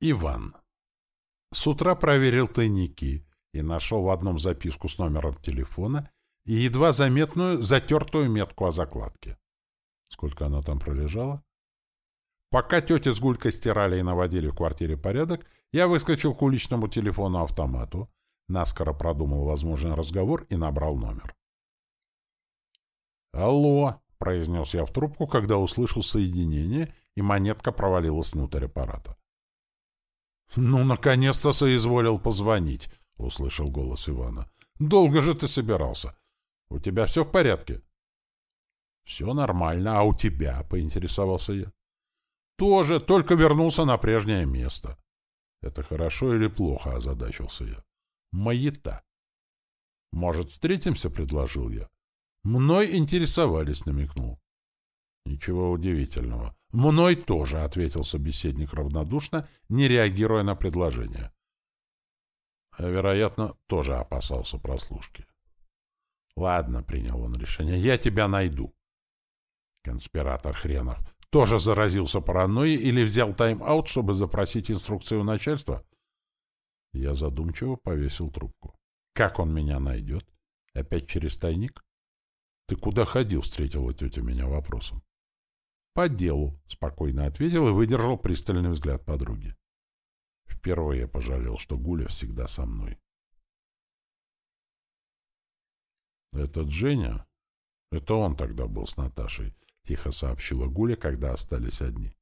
Иван. С утра проверил тайники и нашел в одном записку с номером телефона и едва заметную затертую метку о закладке. Сколько она там пролежала? Пока тетя с Гулькой стирали и наводили в квартире порядок, я выскочил к уличному телефону-автомату, наскоро продумал возможный разговор и набрал номер. «Алло!» — произнес я в трубку, когда услышал соединение, и монетка провалилась внутрь аппарата. «Ну, наконец-то соизволил позвонить», — услышал голос Ивана. «Долго же ты собирался. У тебя все в порядке?» «Все нормально. А у тебя?» — поинтересовался я. «Тоже, только вернулся на прежнее место». «Это хорошо или плохо?» — озадачился я. «Маята». «Может, встретимся?» — предложил я. «Мной интересовались», — намекнул. «Ничего удивительного. «Мной тоже», — ответил собеседник равнодушно, не реагируя на предложение. Вероятно, тоже опасался прослушки. «Ладно», — принял он решение, — «я тебя найду». Конспиратор хренов тоже заразился паранойей или взял тайм-аут, чтобы запросить инструкцию начальства? Я задумчиво повесил трубку. «Как он меня найдет? Опять через тайник?» «Ты куда ходил?» — встретила тетя меня вопросом. «По делу», — спокойно ответил и выдержал пристальный взгляд подруги. Впервые пожалел, что Гуля всегда со мной. «Этот Женя? Это он тогда был с Наташей», — тихо сообщила Гуля, когда остались одни.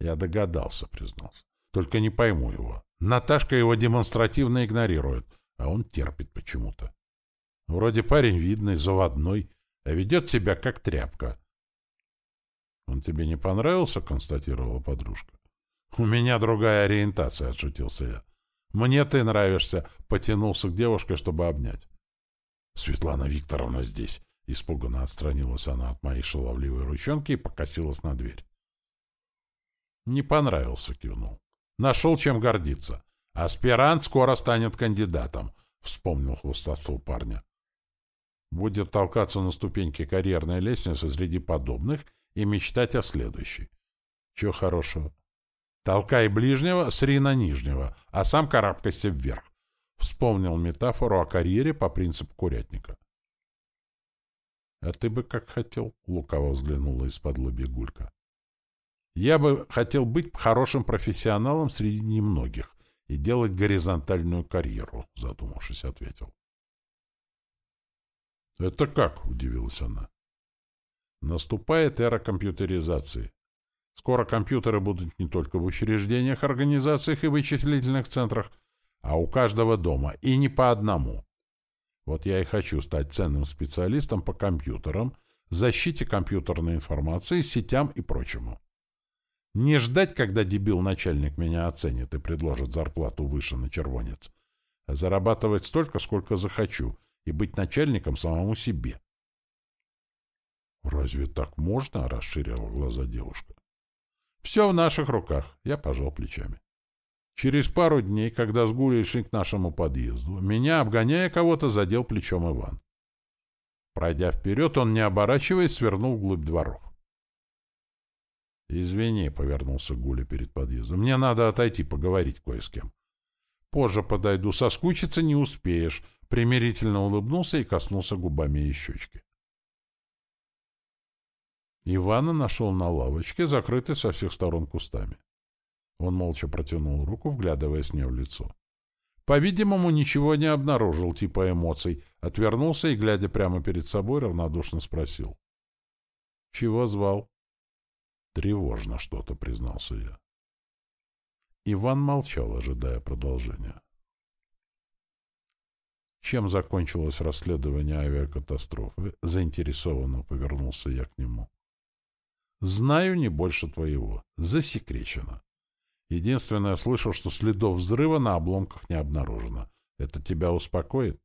«Я догадался», — признался. «Только не пойму его. Наташка его демонстративно игнорирует, а он терпит почему-то. Вроде парень видный, заводной, а ведет себя как тряпка. «Он тебе не понравился?» — констатировала подружка. «У меня другая ориентация», — отшутился я. «Мне ты нравишься», — потянулся к девушке, чтобы обнять. «Светлана Викторовна здесь», — испуганно отстранилась она от моей шаловливой ручонки и покосилась на дверь. «Не понравился», — кивнул. «Нашел чем гордиться. Аспирант скоро станет кандидатом», — вспомнил хвостовство парня. «Будет толкаться на ступеньке карьерной лестницы среди подобных — и мечтать о следующей. Чего хорошего? Толкай ближнего, сри на нижнего, а сам карабкайся вверх. Вспомнил метафору о карьере по принципу курятника. — А ты бы как хотел? — лукаво взглянула из-под лоби Гулька. — Я бы хотел быть хорошим профессионалом среди немногих и делать горизонтальную карьеру, — задумавшись, ответил. — Это как? — удивилась она. Наступает эра компьютеризации. Скоро компьютеры будут не только в учреждениях, организациях и вычислительных центрах, а у каждого дома, и не по одному. Вот я и хочу стать ценным специалистом по компьютерам, защите компьютерной информации, сетям и прочему. Не ждать, когда дебил-начальник меня оценит и предложит зарплату выше на червонец, а зарабатывать столько, сколько захочу, и быть начальником самому себе. «Разве так можно?» — расширила глаза девушка. «Все в наших руках», — я пожал плечами. Через пару дней, когда с Гулей шли к нашему подъезду, меня, обгоняя кого-то, задел плечом Иван. Пройдя вперед, он, не оборачиваясь, свернул вглубь дворов. «Извини», — повернулся Гуля перед подъездом, — «мне надо отойти поговорить кое с кем». «Позже подойду, соскучиться не успеешь», — примирительно улыбнулся и коснулся губами ее щечки. Ивана нашел на лавочке, закрытой со всех сторон кустами. Он молча протянул руку, вглядываясь мне в лицо. По-видимому, ничего не обнаружил типа эмоций, отвернулся и, глядя прямо перед собой, равнодушно спросил. — Чего звал? — Тревожно что-то, признался я. Иван молчал, ожидая продолжения. Чем закончилось расследование авиакатастрофы? Заинтересованно повернулся я к нему. Знаю не больше твоего. Засекречено. Единственное, слышал, что следов взрыва на обломках не обнаружено. Это тебя успокоит?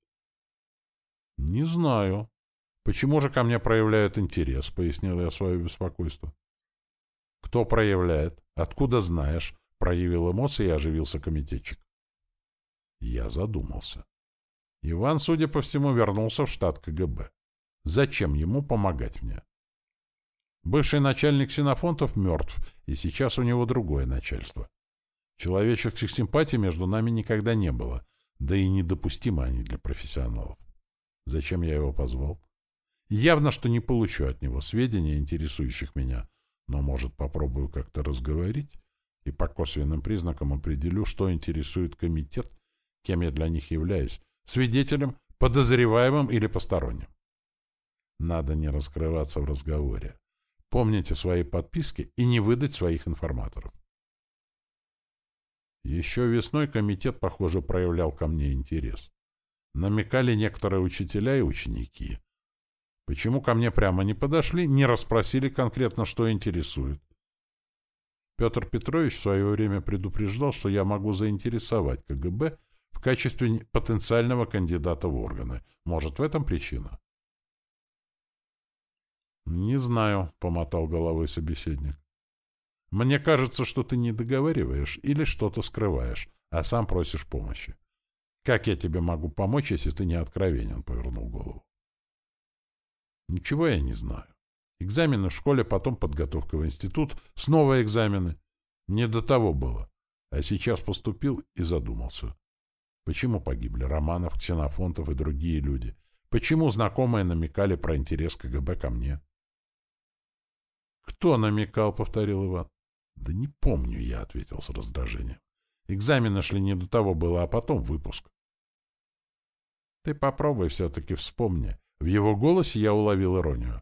Не знаю. Почему же ко мне проявляют интерес? Пояснил я свое беспокойство. Кто проявляет? Откуда знаешь? Проявил эмоции и оживился комитетчик. Я задумался. Иван, судя по всему, вернулся в штат КГБ. Зачем ему помогать мне? Бывший начальник Синофонтов мертв, и сейчас у него другое начальство. Человеческих симпатий между нами никогда не было, да и недопустимы они для профессионалов. Зачем я его позвал? Явно, что не получу от него сведений, интересующих меня, но, может, попробую как-то разговорить и по косвенным признакам определю, что интересует комитет, кем я для них являюсь, свидетелем, подозреваемым или посторонним. Надо не раскрываться в разговоре. Помните свои подписки и не выдать своих информаторов. Еще весной комитет, похоже, проявлял ко мне интерес. Намекали некоторые учителя и ученики. Почему ко мне прямо не подошли, не расспросили конкретно, что интересует. Петр Петрович в свое время предупреждал, что я могу заинтересовать КГБ в качестве потенциального кандидата в органы. Может, в этом причина? «Не знаю», — помотал головой собеседник. «Мне кажется, что ты не договариваешь или что-то скрываешь, а сам просишь помощи. Как я тебе могу помочь, если ты не откровенен?» — повернул голову. «Ничего я не знаю. Экзамены в школе, потом подготовка в институт, снова экзамены. Не до того было. А сейчас поступил и задумался. Почему погибли Романов, Ксенофонтов и другие люди? Почему знакомые намекали про интерес КГБ ко мне?» «Кто намекал?» — повторил Иван. «Да не помню я», — ответил с раздражением. «Экзамены шли не до того было, а потом выпуск». «Ты попробуй все-таки вспомни». В его голосе я уловил иронию.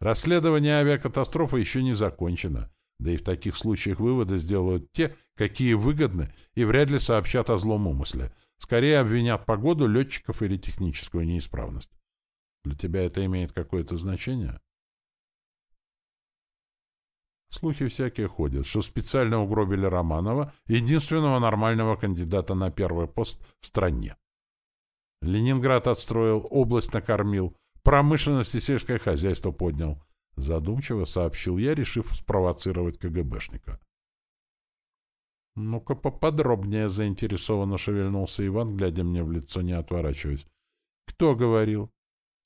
«Расследование авиакатастрофы еще не закончено, да и в таких случаях выводы сделают те, какие выгодны, и вряд ли сообщат о злом умысле. Скорее обвинят погоду, летчиков или техническую неисправность. Для тебя это имеет какое-то значение?» Слухи всякие ходят, что специально угробили Романова, единственного нормального кандидата на первый пост в стране. Ленинград отстроил, область накормил, промышленность и сельское хозяйство поднял. Задумчиво сообщил я, решив спровоцировать КГБшника. «Ну-ка поподробнее», — заинтересованно шевельнулся Иван, глядя мне в лицо, не отворачиваясь. «Кто говорил?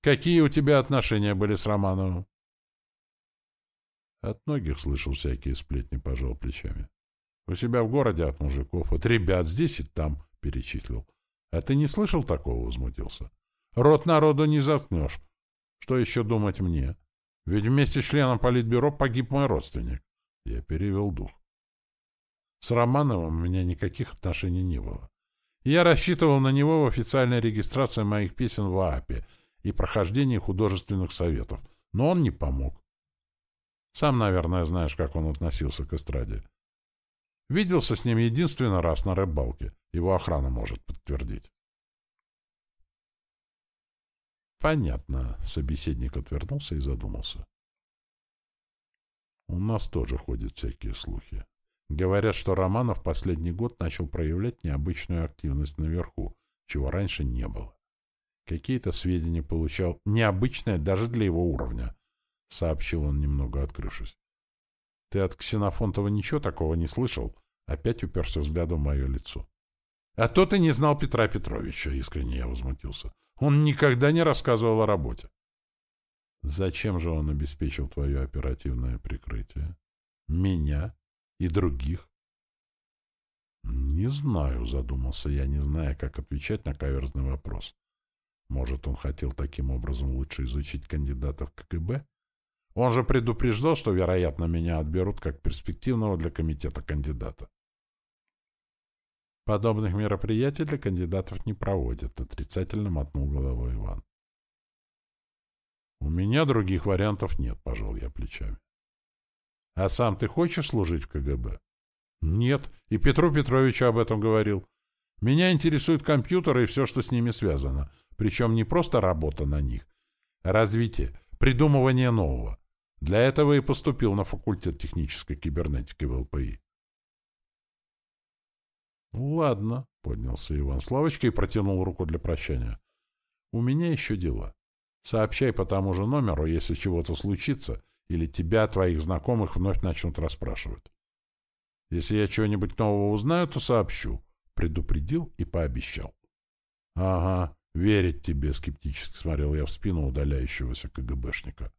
Какие у тебя отношения были с Романовым?» От многих слышал всякие сплетни, пожал плечами. У себя в городе от мужиков, от ребят здесь и там, перечислил. А ты не слышал такого, возмутился? Рот народу не заткнешь. Что еще думать мне? Ведь вместе с членом политбюро погиб мой родственник. Я перевел дух. С Романовым у меня никаких отношений не было. Я рассчитывал на него в официальной регистрации моих песен в ААПе и прохождении художественных советов, но он не помог. Сам, наверное, знаешь, как он относился к эстраде. Виделся с ним единственный раз на рыбалке. Его охрана может подтвердить. Понятно. Собеседник отвернулся и задумался. У нас тоже ходят всякие слухи. Говорят, что Романов последний год начал проявлять необычную активность наверху, чего раньше не было. Какие-то сведения получал необычные даже для его уровня, — сообщил он, немного открывшись. — Ты от Ксенофонтова ничего такого не слышал? Опять уперся взглядом в мое лицо. — А то ты не знал Петра Петровича, — искренне я возмутился. Он никогда не рассказывал о работе. — Зачем же он обеспечил твое оперативное прикрытие? Меня и других? — Не знаю, — задумался я, не зная, как отвечать на каверзный вопрос. Может, он хотел таким образом лучше изучить кандидатов КГБ? — он же предупреждал, что, вероятно, меня отберут как перспективного для комитета кандидата. Подобных мероприятий для кандидатов не проводят, отрицательно мотнул головой Иван. У меня других вариантов нет, пожал я плечами. А сам ты хочешь служить в КГБ? Нет, и Петру Петровичу об этом говорил. Меня интересуют компьютеры и все, что с ними связано. Причем не просто работа на них, развитие, придумывание нового. Для этого и поступил на факультет технической кибернетики в ЛПИ. «Ладно», — поднялся Иван Славочка и протянул руку для прощания. «У меня еще дела. Сообщай по тому же номеру, если чего-то случится, или тебя, твоих знакомых, вновь начнут расспрашивать. Если я чего-нибудь нового узнаю, то сообщу», — предупредил и пообещал. «Ага, верить тебе», — скептически смотрел я в спину удаляющегося КГБшника.